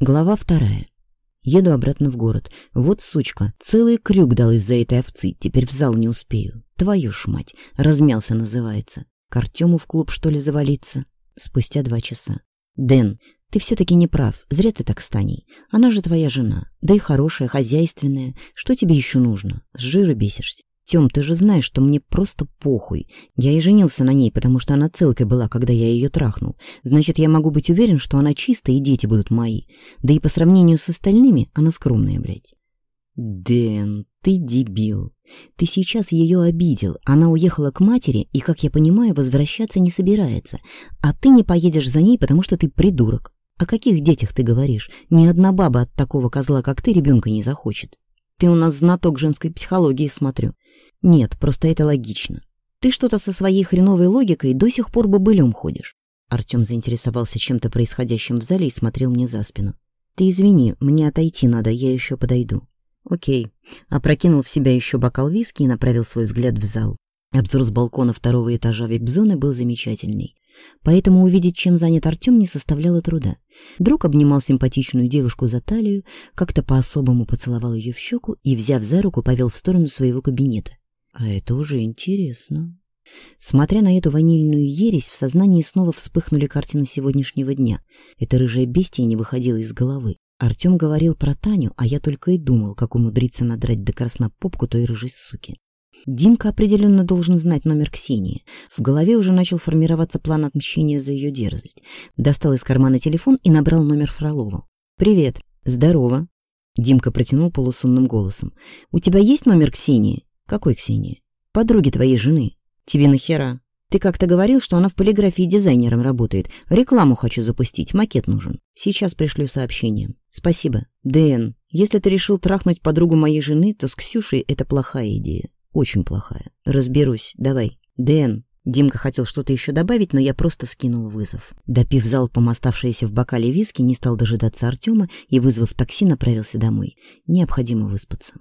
Глава вторая. Еду обратно в город. Вот сучка, целый крюк дал из-за этой овцы, теперь в зал не успею. Твою ж мать, размялся называется. К Артему в клуб, что ли, завалиться? Спустя два часа. Дэн, ты все-таки не прав, зря ты так стани. Она же твоя жена, да и хорошая, хозяйственная. Что тебе еще нужно? С жира бесишься. Тем, ты же знаешь, что мне просто похуй. Я и женился на ней, потому что она целкой была, когда я ее трахнул. Значит, я могу быть уверен, что она чистая и дети будут мои. Да и по сравнению с остальными она скромная, блядь. Дэн, ты дебил. Ты сейчас ее обидел. Она уехала к матери и, как я понимаю, возвращаться не собирается. А ты не поедешь за ней, потому что ты придурок. О каких детях ты говоришь? Ни одна баба от такого козла, как ты, ребенка не захочет. Ты у нас знаток женской психологии, смотрю. Нет, просто это логично. Ты что-то со своей хреновой логикой до сих пор бобылем ходишь. Артем заинтересовался чем-то происходящим в зале и смотрел мне за спину. Ты извини, мне отойти надо, я еще подойду. Окей. Опрокинул в себя еще бокал виски и направил свой взгляд в зал. Обзор с балкона второго этажа вип-зоны был замечательный. Поэтому увидеть, чем занят Артем, не составляло труда. Друг обнимал симпатичную девушку за талию, как-то по-особому поцеловал ее в щеку и, взяв за руку, повел в сторону своего кабинета, а это уже интересно. Смотря на эту ванильную ересь, в сознании снова вспыхнули картины сегодняшнего дня. Это рыжая бестия не выходила из головы. Артем говорил про Таню, а я только и думал, как умудриться надрать до красна попку той рыжей суки. Димка определенно должен знать номер Ксении. В голове уже начал формироваться план отмщения за ее дерзость. Достал из кармана телефон и набрал номер Фролова. «Привет». «Здорово». Димка протянул полусонным голосом. «У тебя есть номер Ксении?» «Какой Ксении?» «Подруги твоей жены. Тебе нахера? Ты как-то говорил, что она в полиграфии дизайнером работает. Рекламу хочу запустить, макет нужен. Сейчас пришлю сообщение. Спасибо. Дэн, если ты решил трахнуть подругу моей жены, то с Ксюшей это плохая идея. Очень плохая. Разберусь. Давай. Дэн, Димка хотел что-то еще добавить, но я просто скинул вызов. Допив залпом оставшееся в бокале виски, не стал дожидаться Артема и, вызвав такси, направился домой. Необходимо выспаться.